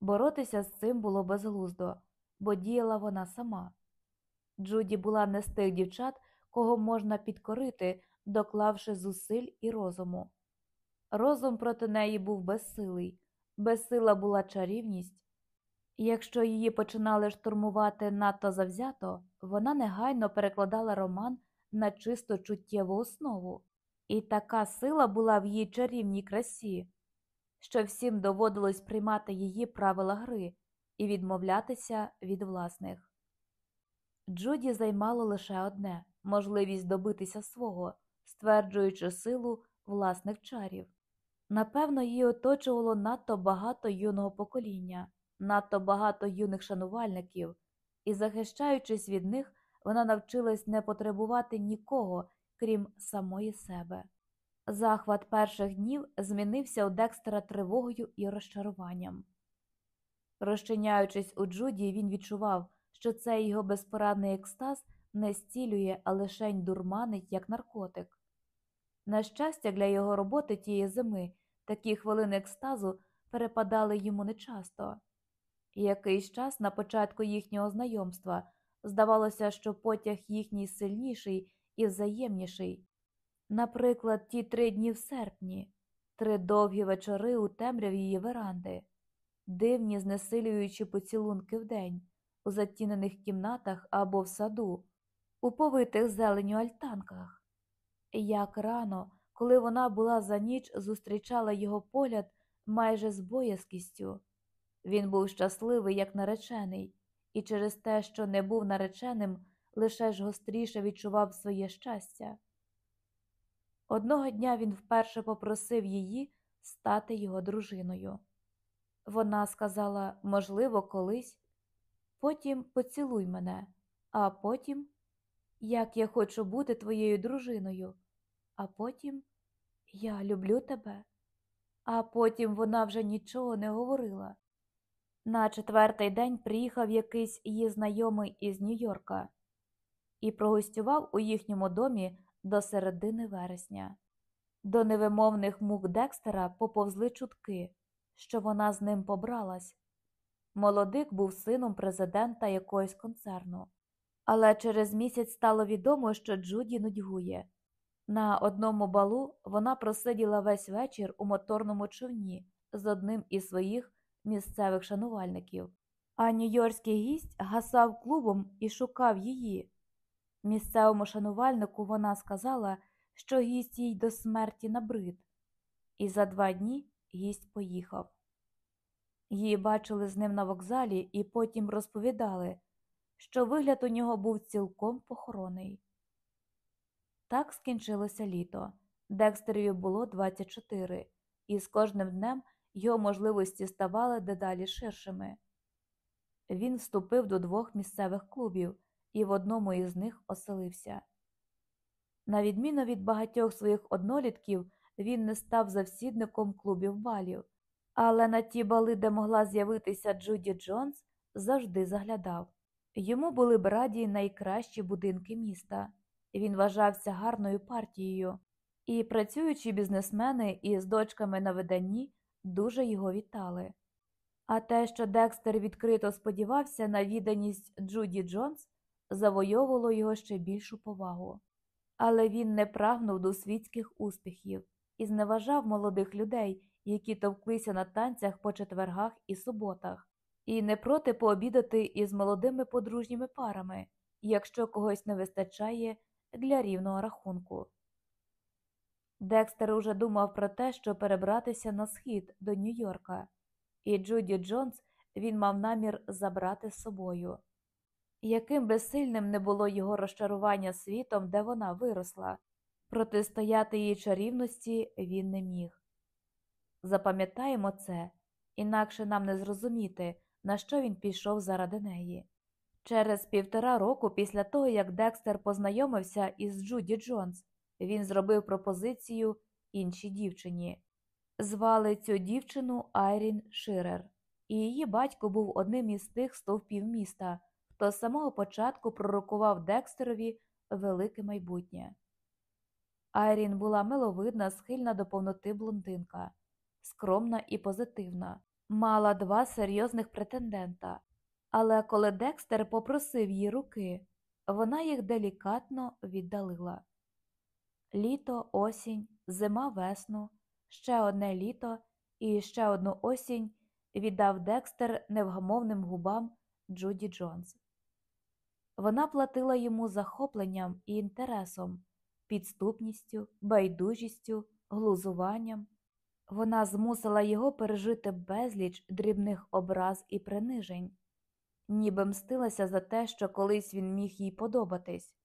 Боротися з цим було безглуздо, бо діяла вона сама. Джуді була не з тих дівчат, кого можна підкорити, доклавши зусиль і розуму. Розум проти неї був безсилий, безсила була чарівність. І Якщо її починали штурмувати надто завзято, вона негайно перекладала роман на чисто чуттєву основу, і така сила була в її чарівній красі, що всім доводилось приймати її правила гри і відмовлятися від власних. Джуді займало лише одне можливість добитися свого, стверджуючи силу власних чарів. Напевно, її оточувало надто багато юного покоління, надто багато юних шанувальників, і, захищаючись від них, вона навчилась не потребувати нікого, крім самої себе. Захват перших днів змінився у Декстера тривогою і розчаруванням. Розчиняючись у Джуді, він відчував, що цей його безпорадний екстаз не зцілює, а лишень дурманить, як наркотик. На щастя, для його роботи тієї зими такі хвилини екстазу перепадали йому нечасто. Якийсь час на початку їхнього знайомства здавалося, що потяг їхній сильніший і взаємніший. Наприклад, ті три дні в серпні, три довгі вечори у темряві її веранди, дивні, знесилюючі поцілунки вдень, у затінених кімнатах або в саду, у повитих зеленю альтанках. Як рано, коли вона була за ніч, зустрічала його погляд майже з боязкістю. Він був щасливий, як наречений, і через те, що не був нареченим, лише ж гостріше відчував своє щастя. Одного дня він вперше попросив її стати його дружиною. Вона сказала, можливо, колись, потім поцілуй мене, а потім, як я хочу бути твоєю дружиною, а потім я люблю тебе, а потім вона вже нічого не говорила. На четвертий день приїхав якийсь її знайомий із Нью-Йорка і прогостював у їхньому домі до середини вересня. До невимовних мук Декстера поповзли чутки, що вона з ним побралась. Молодик був сином президента якогось концерну, але через місяць стало відомо, що Джуді нудьгує. На одному балу вона просиділа весь вечір у моторному човні з одним із своїх місцевих шанувальників, а нью-йоркський гість гасав клубом і шукав її. Місцевому шанувальнику вона сказала, що гість їй до смерті набрид, і за два дні гість поїхав. Її бачили з ним на вокзалі і потім розповідали, що вигляд у нього був цілком похоронний. Так скінчилося літо. Декстерові було 24, і з кожним днем його можливості ставали дедалі ширшими. Він вступив до двох місцевих клубів і в одному із них оселився. На відміну від багатьох своїх однолітків, він не став завсідником клубів балів, але на ті бали, де могла з'явитися Джуді Джонс, завжди заглядав. Йому були б раді найкращі будинки міста. Він вважався гарною партією, і працюючі бізнесмени із дочками на виданні дуже його вітали. А те, що Декстер відкрито сподівався на відданість Джуді Джонс, завойовувало його ще більшу повагу. Але він не прагнув до світських успіхів і зневажав молодих людей, які товклися на танцях по четвергах і суботах, і не проти пообідати із молодими подружніми парами, якщо когось не вистачає для рівного рахунку. Декстер уже думав про те, щоб перебратися на схід до Нью-Йорка, і Джуді Джонс він мав намір забрати з собою. Яким би сильним не було його розчарування світом, де вона виросла, протистояти її чарівності він не міг. Запам'ятаємо це, інакше нам не зрозуміти, на що він пішов заради неї. Через півтора року після того, як Декстер познайомився із Джуді Джонс, він зробив пропозицію іншій дівчині. Звали цю дівчину Айрін Ширер, і її батько був одним із тих стовпів міста, хто з самого початку пророкував Декстерові велике майбутнє. Айрін була миловидна, схильна до повноти блондинка, скромна і позитивна, мала два серйозних претендента, але коли Декстер попросив її руки, вона їх делікатно віддалила. Літо, осінь, зима, весну, ще одне літо і ще одну осінь віддав Декстер невгамовним губам Джуді Джонс. Вона платила йому захопленням і інтересом, підступністю, байдужістю, глузуванням. Вона змусила його пережити безліч дрібних образ і принижень, ніби мстилася за те, що колись він міг їй подобатись.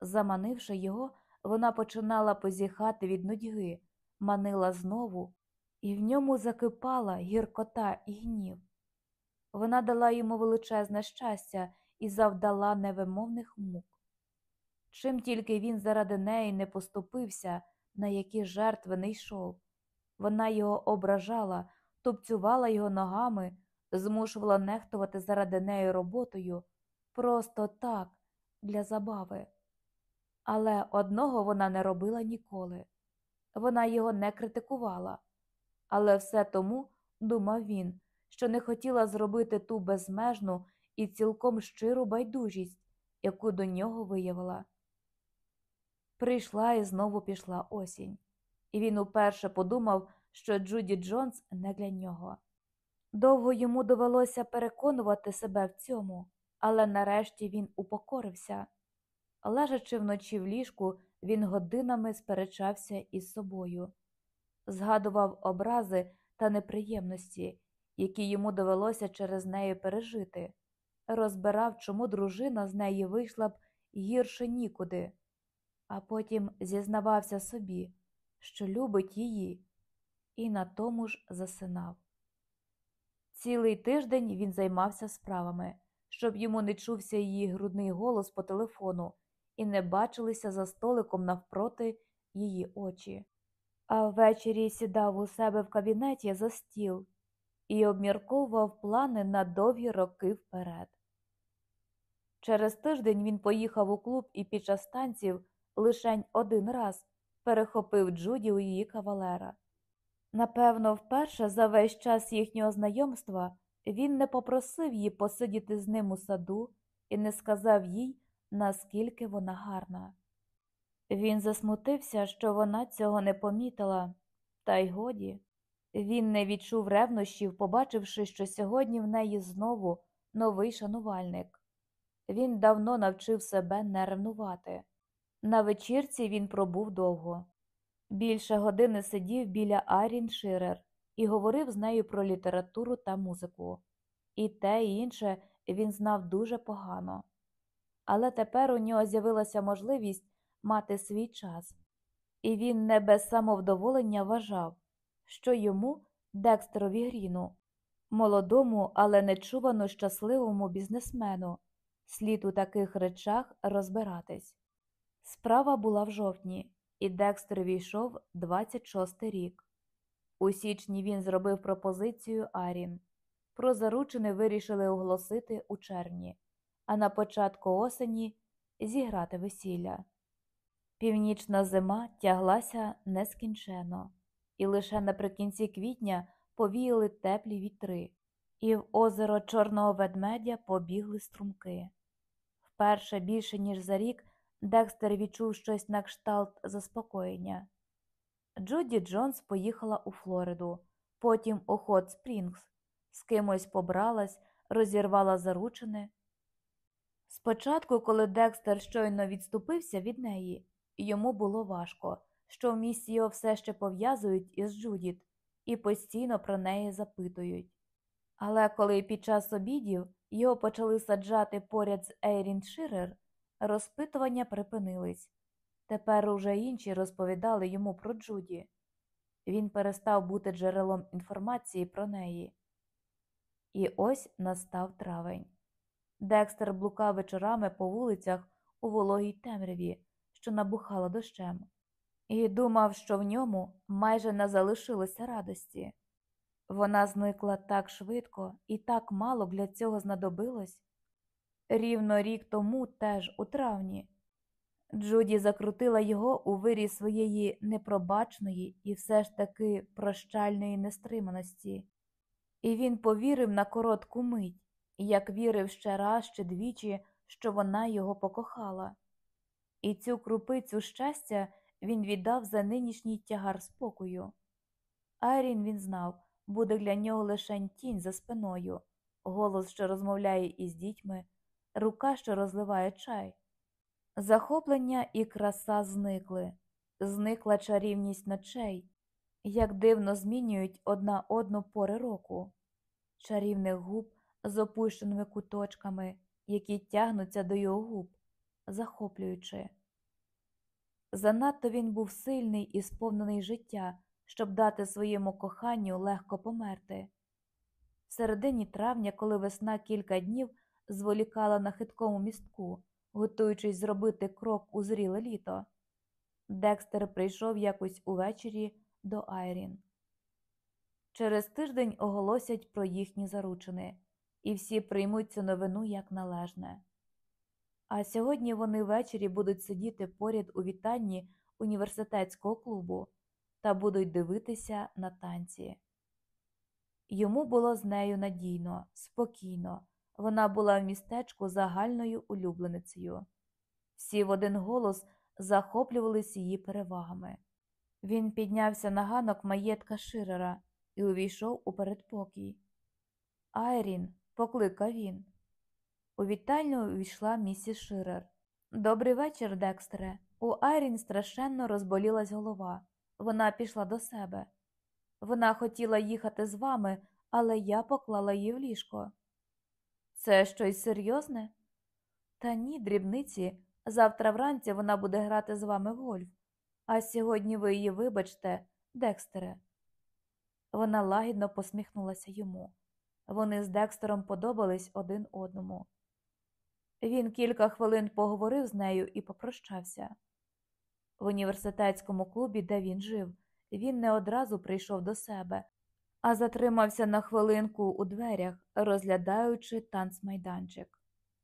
Заманивши його, вона починала позіхати від нудьги, манила знову, і в ньому закипала гіркота і гнів. Вона дала йому величезне щастя і завдала невимовних мук. Чим тільки він заради неї не поступився, на які жертви не йшов. Вона його ображала, тупцювала його ногами, змушувала нехтувати заради неї роботою, просто так, для забави. Але одного вона не робила ніколи. Вона його не критикувала. Але все тому, думав він, що не хотіла зробити ту безмежну і цілком щиру байдужість, яку до нього виявила. Прийшла і знову пішла осінь, і він уперше подумав, що Джуді Джонс не для нього. Довго йому довелося переконувати себе в цьому, але нарешті він упокорився. Лежачи вночі в ліжку, він годинами сперечався із собою, згадував образи та неприємності, які йому довелося через неї пережити, розбирав, чому дружина з неї вийшла б гірше нікуди, а потім зізнавався собі, що любить її, і на тому ж засинав. Цілий тиждень він займався справами, щоб йому не чувся її грудний голос по телефону і не бачилися за столиком навпроти її очі. А ввечері сідав у себе в кабінеті за стіл і обмірковував плани на довгі роки вперед. Через тиждень він поїхав у клуб і під час танців лишень один раз перехопив Джуді у її кавалера. Напевно, вперше за весь час їхнього знайомства він не попросив її посидіти з ним у саду і не сказав їй, наскільки вона гарна. Він засмутився, що вона цього не помітила, та й годі. Він не відчув ревнощів, побачивши, що сьогодні в неї знову новий шанувальник. Він давно навчив себе не ревнувати. На вечірці він пробув довго. Більше години сидів біля Арін Ширер і говорив з нею про літературу та музику. І те, і інше він знав дуже погано. Але тепер у нього з'явилася можливість мати свій час, і він не без самовдоволення вважав, що йому, Декстерові Гріну, молодому, але нечувано щасливому бізнесмену, слід у таких речах розбиратись. Справа була в жовтні, і Декстер війшов 26 рік. У січні він зробив пропозицію Арін. Про заручини вирішили оголосити у червні, а на початку осені зіграти весілля. Північна зима тяглася нескінчено, і лише наприкінці квітня повіяли теплі вітри, і в озеро Чорного ведмедя побігли струмки. Вперше більше ніж за рік Декстер відчув щось на кшталт заспокоєння. Джуді Джонс поїхала у Флориду, потім у Хот Спрінгс, з кимось побралась, розірвала заручини. Спочатку, коли Декстер щойно відступився від неї, йому було важко, що в місті його все ще пов'язують із Джудіт і постійно про неї запитують. Але коли під час обідів його почали саджати поряд з Ейрін Ширер, розпитування припинились. Тепер уже інші розповідали йому про Джуді. Він перестав бути джерелом інформації про неї. І ось настав травень. Декстер блукав вечорами по вулицях у вологій темряві, що набухала дощем, і думав, що в ньому майже не залишилося радості. Вона зникла так швидко і так мало для цього знадобилось. Рівно рік тому, теж у травні, Джуді закрутила його у вирі своєї непробачної і все ж таки прощальної нестриманості. І він повірив на коротку мить, як вірив ще раз чи двічі, що вона його покохала. І цю крупицю щастя він віддав за нинішній тягар спокою. Айрін він знав, буде для нього лише тінь за спиною, голос, що розмовляє із дітьми, рука, що розливає чай. Захоплення і краса зникли, зникла чарівність ночей, як дивно змінюють одна одну пори року, чарівних губ з опущеними куточками, які тягнуться до його губ, захоплюючи. Занадто він був сильний і сповнений життя, щоб дати своєму коханню легко померти. В середині травня, коли весна кілька днів зволікала на хиткому містку, готуючись зробити крок у зріле літо, Декстер прийшов якось увечері до Айрін. Через тиждень оголосять про їхні заручини, і всі приймуть цю новину як належне. А сьогодні вони ввечері будуть сидіти поряд у вітанні університетського клубу та будуть дивитися на танці. Йому було з нею надійно, спокійно, вона була в містечку загальною улюбленицею. Всі в один голос захоплювались її перевагами. Він піднявся на ганок маєтка Ширера і увійшов у передпокій. Айрін, покликав він. У вітальню увійшла місіс Ширер. Добрий вечір, Декстере. У Айрін страшенно розболілась голова. Вона пішла до себе. Вона хотіла їхати з вами, але я поклала її в ліжко. Це щось серйозне? Та ні, дрібниці. Завтра вранці вона буде грати з вами в гольф, а сьогодні ви її вибачте, Декстере. Вона лагідно посміхнулася йому. Вони з Декстером подобались один одному. Він кілька хвилин поговорив з нею і попрощався. В університетському клубі, де він жив, він не одразу прийшов до себе, а затримався на хвилинку у дверях, розглядаючи танцмайданчик.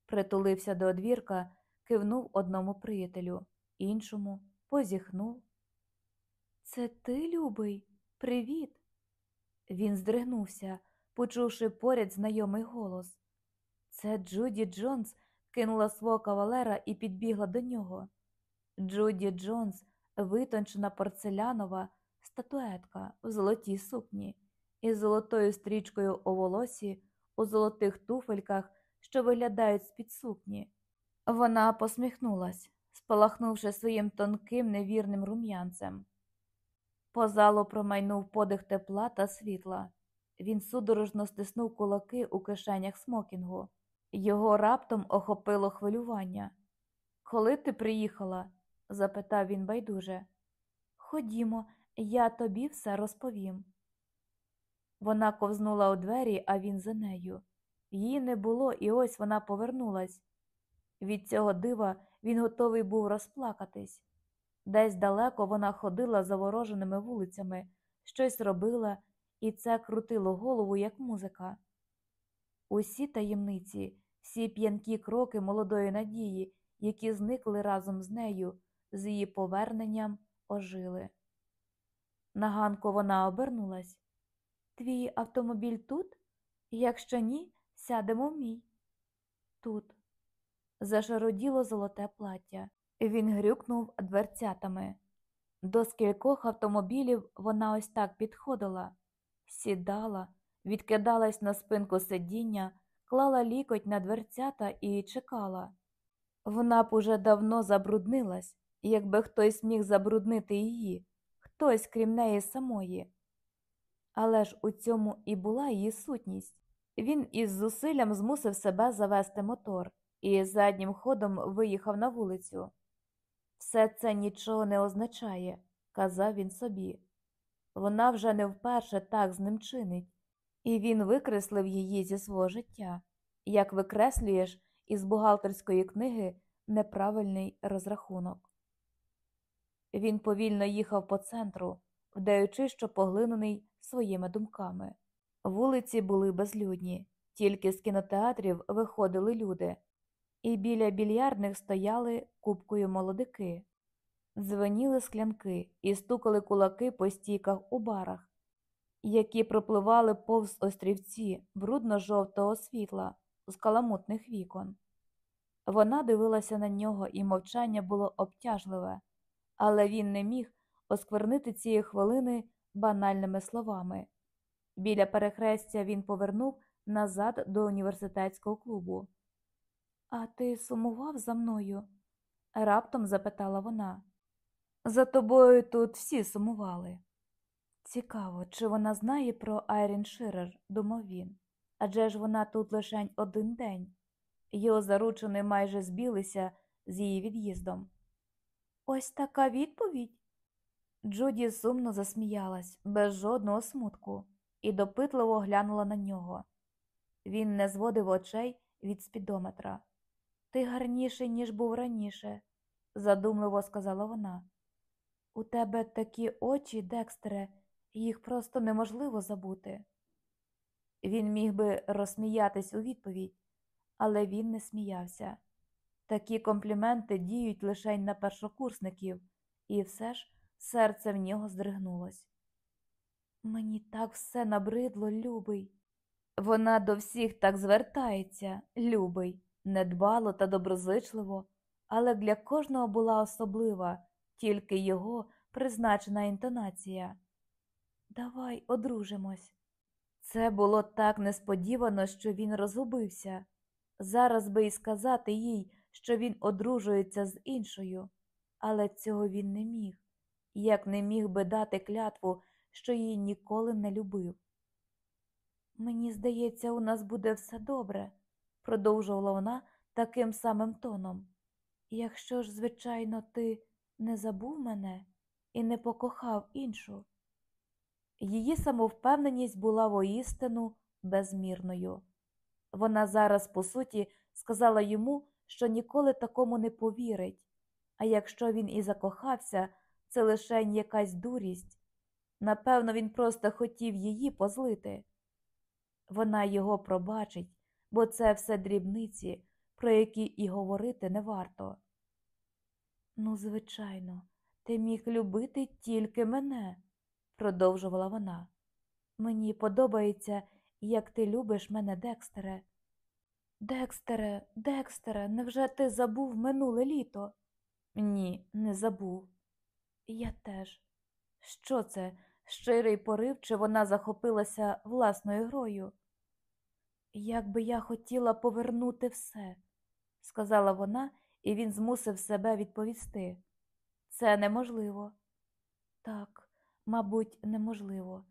Притулився до одвірка, кивнув одному приятелю, іншому позіхнув. Це ти, любий? Привіт. Він здригнувся, почувши поряд знайомий голос. Це Джуді Джонс кинула свого кавалера і підбігла до нього. Джуді Джонс, витончена порцелянова статуетка в золотій сукні, із золотою стрічкою у волосі, у золотих туфельках, що виглядають з-під сукні. Вона посміхнулась, спалахнувши своїм тонким невірним рум'янцем. По залу промайнув подих тепла та світла. Він судорожно стиснув кулаки у кишенях смокінгу. Його раптом охопило хвилювання. Коли ти приїхала? Запитав він байдуже. Ходімо, я тобі все розповім. Вона ковзнула у двері, а він за нею. Її не було, і ось вона повернулась. Від цього дива він готовий був розплакатись. Десь далеко вона ходила завороженими вулицями, щось робила, і це крутило голову, як музика. Усі таємниці, всі п'янкі кроки молодої надії, які зникли разом з нею, з її поверненням ожили. На ганку вона обернулась. Твій автомобіль тут? Якщо ні, сядемо в мій. Тут. Зашароділо золоте плаття. Він грюкнув дверцятами. До скількох автомобілів вона ось так підходила, сідала, відкидалась на спинку сидіння, клала лікоть на дверцята і чекала. Вона б уже давно забруднилась, якби хтось міг забруднити її, хтось крім неї самої. Але ж у цьому і була її сутність. Він із зусиллям змусив себе завести мотор і заднім ходом виїхав на вулицю. Все це нічого не означає, казав він собі. Вона вже не вперше так з ним чинить, і він викреслив її зі свого життя, як викреслюєш із бухгалтерської книги неправильний розрахунок. Він повільно їхав по центру, вдаючи, що поглинений своїми думками. Вулиці були безлюдні, тільки з кінотеатрів виходили люди, і біля більярдних стояли купкою молодики, дзвеніли склянки і стукали кулаки по стійках у барах. які пропливали повз острівці брудно-жовтого світла з каламутних вікон. Вона дивилася на нього, і мовчання було обтяжливе, але він не міг осквернити цієї хвилини банальними словами. Біля перехрестя він повернув назад до університетського клубу. А ти сумував за мною? раптом запитала вона. За тобою тут всі сумували. Цікаво, чи вона знає про Айрін Ширер, думав він. Адже ж вона тут лишень один день. Його заручини майже збілися з її від'їздом. Ось така відповідь. Джуді сумно засміялась, без жодного смутку, і допитливо глянула на нього. Він не зводив очей від спідометра. Ти гарніший, ніж був раніше, задумливо сказала вона. У тебе такі очі, Декстере, їх просто неможливо забути. Він міг би розсміятись у відповідь, але він не сміявся. Такі компліменти діють лише на першокурсників, і все ж серце в нього здригнулось. Мені так все набридло, любий. Вона до всіх так звертається, любий, недбало та доброзичливо, але для кожного була особлива, тільки його призначена інтонація. Давай одружимось. Це було так несподівано, що він розгубився. Зараз би й сказати їй, що він одружується з іншою, але цього він не міг, як не міг би дати клятву, що її ніколи не любив. Мені здається, у нас буде все добре, продовжувала вона таким самим тоном. Якщо ж, звичайно, ти не забув мене і не покохав іншу. Її самовпевненість була воістину безмірною. Вона зараз, по суті, сказала йому, що ніколи такому не повірить, а якщо він і закохався, це лише якась дурість. Напевно, він просто хотів її позлити. Вона його пробачить, бо це все дрібниці, про які і говорити не варто. Ну, звичайно, ти міг любити тільки мене, продовжувала вона. Мені подобається, як ти любиш мене, Декстере. Декстере, Декстере, невже ти забув минуле літо? Ні, не забув. Я теж. Що це? Щирий порив, чи вона захопилася власною грою? Як би я хотіла повернути все, сказала вона, і він змусив себе відповісти. Це неможливо. Так, мабуть, неможливо.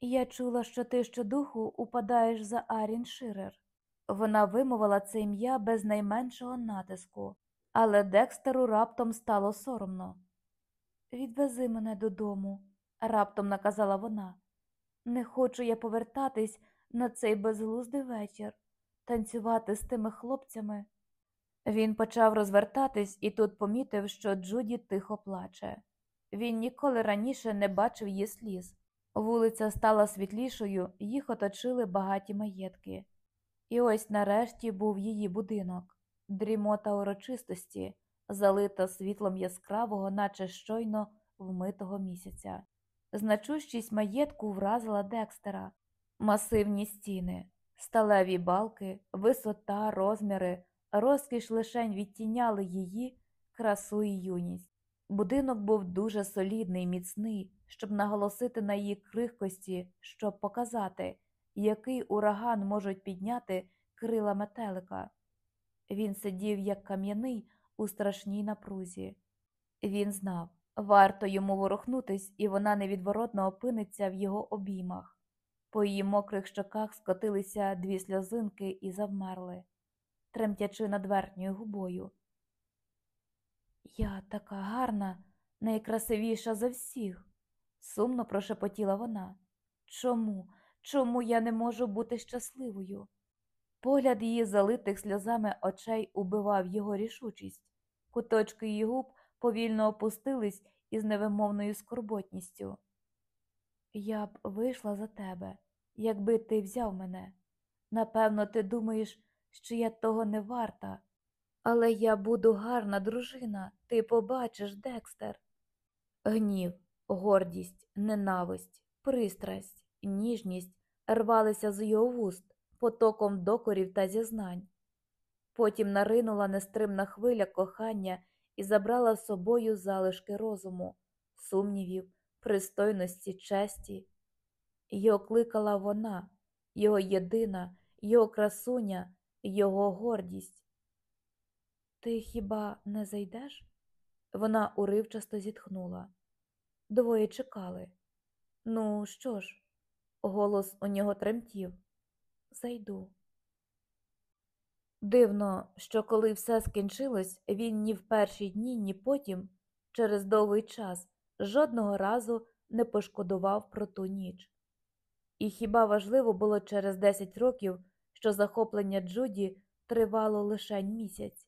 Я чула, що ти щодуху упадаєш за Арін Ширер. Вона вимовила це ім'я без найменшого натиску, але Декстеру раптом стало соромно. Відвези мене додому, раптом наказала вона. Не хочу я повертатись на цей безглуздий вечір, танцювати з тими хлопцями. Він почав розвертатись і тут помітив, що Джуді тихо плаче. Він ніколи раніше не бачив її сліз. Вулиця стала світлішою, їх оточили багаті маєтки. І ось нарешті був її будинок, дрімота урочистості, залита світлом яскравого, наче щойно вмитого місяця. Значущість маєтку вразила Декстера, масивні стіни, сталеві балки, висота, розміри, розкіш лишень відтіняли її красу і юність. Будинок був дуже солідний, міцний, щоб наголосити на її крихкості, щоб показати, який ураган можуть підняти крила метелика. Він сидів як кам'яний у страшній напрузі. Він знав, варто йому ворухнутись, і вона невідворотно опиниться в його обіймах. По її мокрих щоках скотилися дві сльозинки і завмерли, тремтячи над верхньою губою. Я така гарна, найкрасивіша за всіх, сумно прошепотіла вона. Чому? Чому я не можу бути щасливою? Погляд її залитих сльозами очей убивав його рішучість, куточки її губ повільно опустились із невимовною скорботністю. Я б вийшла за тебе, якби ти взяв мене. Напевно, ти думаєш, що я того не варта, але я буду гарна дружина, ти побачиш, Декстер. Гнів, гордість, ненависть, пристрасть, ніжність рвалися з його вуст потоком докорів та зізнань. Потім наринула нестримна хвиля кохання і забрала з собою залишки розуму, сумнівів, пристойності, честі. Його кликала вона, його єдина, його красуня, його гордість. Ти хіба не зайдеш? Вона уривчасто зітхнула. Двоє чекали. Ну, що ж, голос у нього тремтів. Зайду. Дивно, що коли все скінчилось, він ні в перші дні, ні потім, через довгий час, жодного разу не пошкодував про ту ніч. І хіба важливо було через 10 років, що захоплення Джуді тривало лише місяць?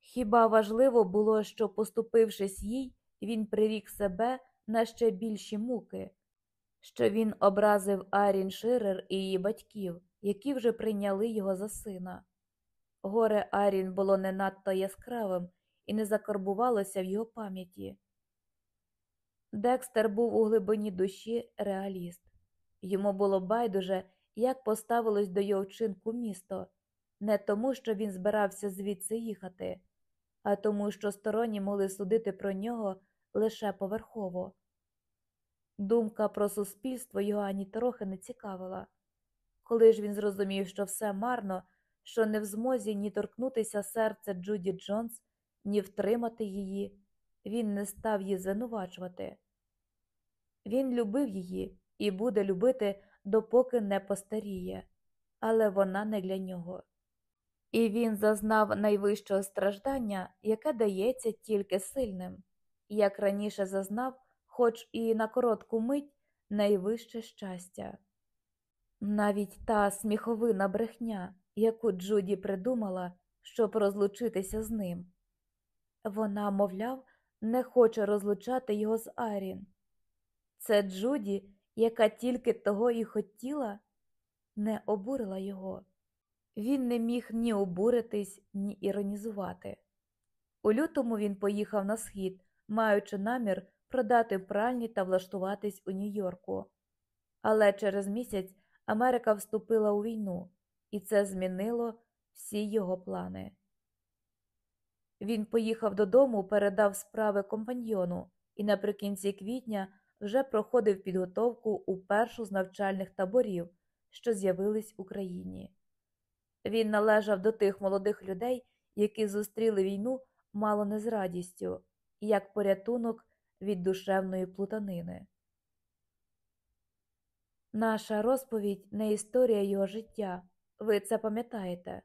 Хіба важливо було, що, поступившись їй, він прирік себе на ще більші муки, що він образив Арін Ширер і її батьків, які вже прийняли його за сина? Горе Арін було не надто яскравим і не закарбувалося в його пам'яті. Декстер був у глибині душі реаліст. Йому було байдуже, як поставилось до його вчинку місто, не тому, що він збирався звідси їхати, а тому, що сторонні могли судити про нього лише поверхово. Думка про суспільство його ані трохи не цікавила. Коли ж він зрозумів, що все марно, що не в змозі ні торкнутися серця Джуді Джонс, ні втримати її, він не став її звинувачувати. Він любив її і буде любити, допоки не постаріє, але вона не для нього. І він зазнав найвищого страждання, яке дається тільки сильним, як раніше зазнав, хоч і на коротку мить, найвище щастя. Навіть та сміховина брехня, яку Джуді придумала, щоб розлучитися з ним. Вона, мовляв, не хоче розлучати його з Арін. Це Джуді, яка тільки того і хотіла, не обурила його. Він не міг ні обуритись, ні іронізувати. У лютому він поїхав на схід, маючи намір продати пральні та влаштуватись у Нью-Йорку. Але через місяць Америка вступила у війну, і це змінило всі його плани. Він поїхав додому, передав справи компаньйону і наприкінці квітня вже проходив підготовку у першу з навчальних таборів, що з'явились в Україні. Він належав до тих молодих людей, які зустріли війну мало не з радістю, як порятунок від душевної плутанини. Наша розповідь не історія його життя, ви це пам'ятаєте.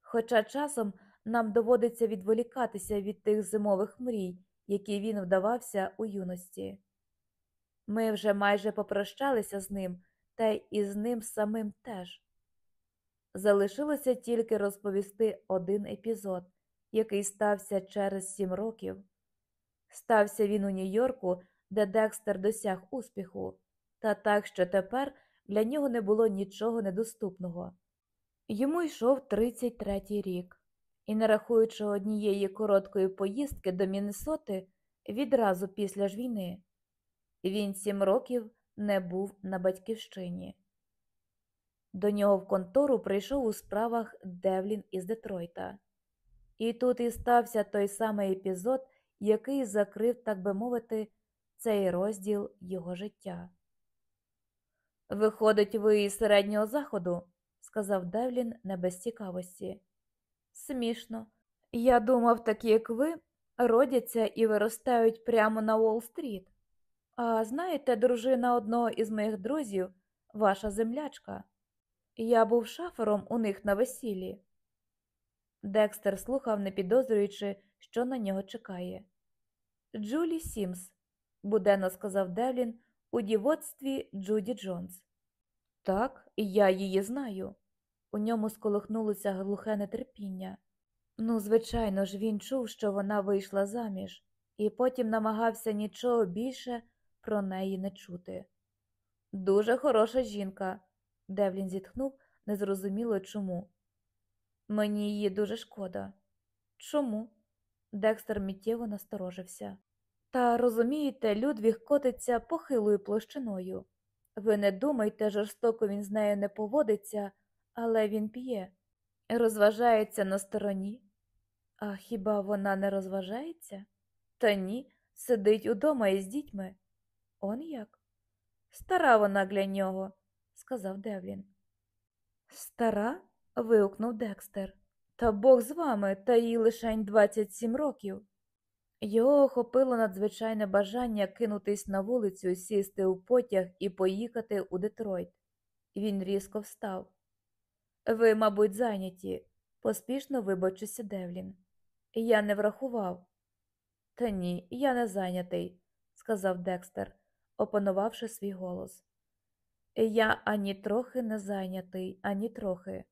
Хоча часом нам доводиться відволікатися від тих зимових мрій, які він вдавався у юності. Ми вже майже попрощалися з ним, та й із ним самим теж. Залишилося тільки розповісти один епізод, який стався через сім років. Стався він у Нью-Йорку, де Декстер досяг успіху, та так, що тепер для нього не було нічого недоступного. Йому йшов 33-й рік, і, не рахуючи однієї короткої поїздки до Міннесоти відразу після ж війни, він сім років не був на батьківщині. До нього в контору прийшов у справах Девлін із Детройта. І тут і стався той самий епізод, який закрив, так би мовити, цей розділ його життя. Виходить, ви із середнього заходу, сказав Девлін не без цікавості. Смішно. Я думав, такі, як ви, родяться і виростають прямо на Уолл-стріт. А знаєте, дружина одного із моїх друзів, ваша землячка. Я був шафером у них на весіллі. Декстер слухав, не підозрюючи, що на нього чекає. Джулі Сімс, буденно сказав Девлін у дівоцтві Джуді Джонс. Так, я її знаю. У ньому сколихнулося глухе нетерпіння. Ну, звичайно ж, він чув, що вона вийшла заміж, і потім намагався нічого більше про неї не чути. Дуже хороша жінка, Девлін зітхнув, незрозуміло чому. Мені її дуже шкода. Чому? Декстер миттєво насторожився. Та розумієте, Людвіг котиться похилою площиною. Ви не думайте, жорстоко він з нею не поводиться, але він п'є, розважається на стороні. А хіба вона не розважається? Та ні, сидить удома із дітьми. Он як? Стара вона для нього, сказав Девлін. Стара? вигукнув Декстер. Та Бог з вами, та їй лишень 27 років. Його охопило надзвичайне бажання кинутись на вулицю, сісти у потяг і поїхати у Детройт. Він різко встав. Ви, мабуть, зайняті, поспішно вибачився Девлін. Я не врахував. Та ні, я не зайнятий, сказав Декстер, опанувавши свій голос. Я ані трохи не зайнятий, ані трохи.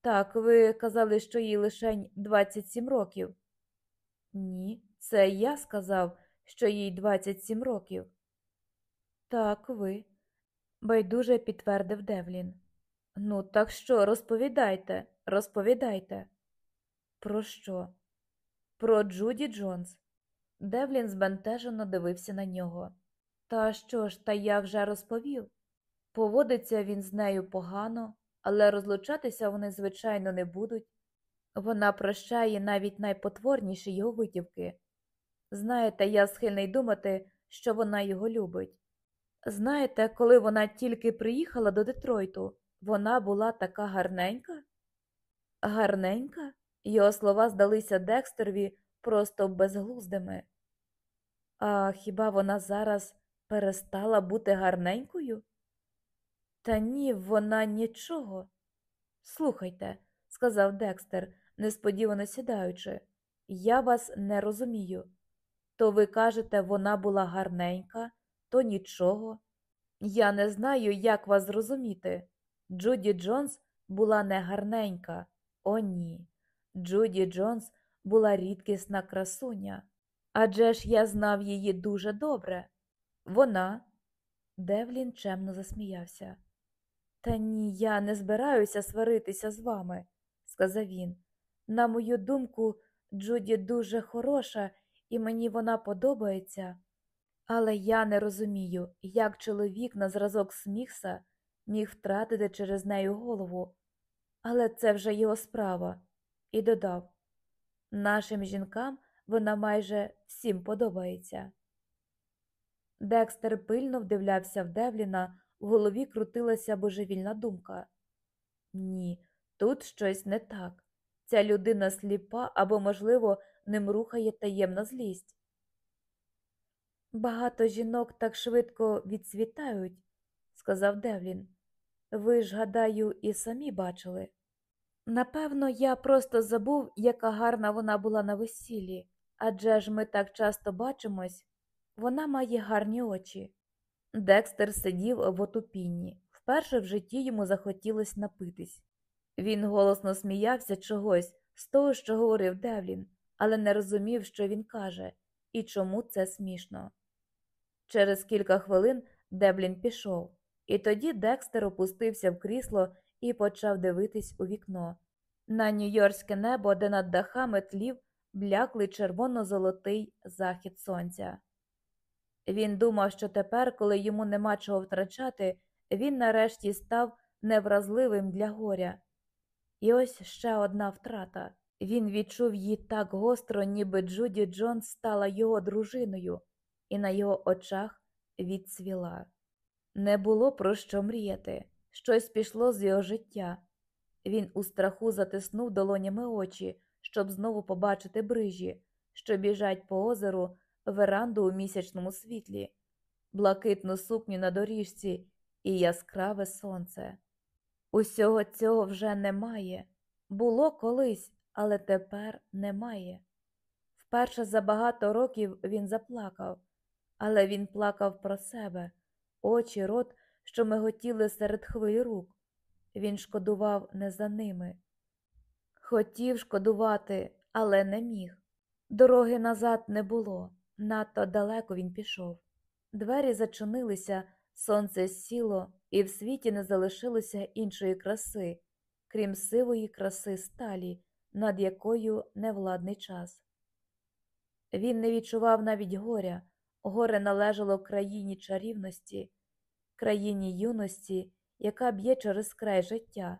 Так, ви казали, що їй лишень 27 років. Ні, це я сказав, що їй 27 років. Так, ви, байдуже підтвердив Девлін. Ну, так що, розповідайте, розповідайте. Про що? Про Джуді Джонс. Девлін збентежено дивився на нього. Та що ж, та я вже розповів. Поводиться він з нею погано, але розлучатися вони, звичайно, не будуть. Вона прощає навіть найпотворніші його витівки. Знаєте, я схильний думати, що вона його любить. Знаєте, коли вона тільки приїхала до Детройту, вона була така гарненька? Гарненька? Його слова здалися Декстерві просто безглуздими. А хіба вона зараз перестала бути гарненькою? Та ні, вона нічого. Слухайте, сказав Декстер, несподівано сідаючи, я вас не розумію. То ви кажете, вона була гарненька, то нічого. Я не знаю, як вас зрозуміти. Джуді Джонс була не гарненька, о ні. Джуді Джонс була рідкісна красуня. Адже ж я знав її дуже добре. Вона. Девлін чемно засміявся. Та ні, я не збираюся сваритися з вами, сказав він. На мою думку, Джуді дуже хороша, і мені вона подобається. Але я не розумію, як чоловік на зразок Сміхса міг втратити через нею голову. Але це вже його справа. І додав нашим жінкам вона майже всім подобається. Декстер пильно вдивлявся в Девліна, в голові крутилася божевільна думка. Ні, тут щось не так. Ця людина сліпа або, можливо, ним рухає таємна злість. Багато жінок так швидко відцвітають, сказав Девлін. Ви ж, гадаю, і самі бачили. Напевно, я просто забув, яка гарна вона була на весіллі, адже ж ми так часто бачимось, вона має гарні очі. Декстер сидів в отупінні. Вперше в житті йому захотілось напитись. Він голосно сміявся чогось з того, що говорив Девлін, але не розумів, що він каже, і чому це смішно. Через кілька хвилин Деблін пішов, і тоді Декстер опустився в крісло і почав дивитись у вікно. На нью-йоркське небо, де над дахами тлів бляклий червоно-золотий захід сонця. Він думав, що тепер, коли йому нема чого втрачати, він нарешті став невразливим для горя. І ось ще одна втрата. Він відчув її так гостро, ніби Джуді Джонс стала його дружиною, і на його очах відцвіла. Не було про що мріяти, щось пішло з його життя. Він у страху затиснув долонями очі, щоб знову побачити брижі, що біжать по озеру веранду у місячному світлі, блакитну сукню на доріжці і яскраве сонце. Усього цього вже немає. Було колись, але тепер немає. Вперше за багато років він заплакав, але він плакав про себе, очі, рот, що миготіли серед хвиль рук. Він шкодував не за ними. Хотів шкодувати, але не міг. Дороги назад не було. Надто далеко він пішов. Двері зачинилися, сонце сіло, і в світі не залишилося іншої краси, крім сивої краси сталі, над якою невладний час. Він не відчував навіть горя, горе належало країні чарівності, країні юності, яка б'є через край життя,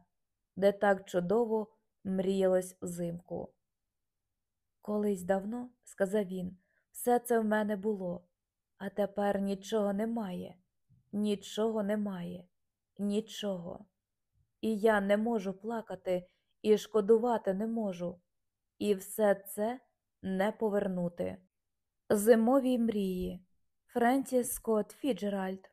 де так чудово мріялось взимку. Колись давно, сказав він, все це в мене було, а тепер нічого немає, нічого немає, нічого. І я не можу плакати і шкодувати не можу, і все це не повернути. Зимові мрії. Френсіс Скотт Фіджеральд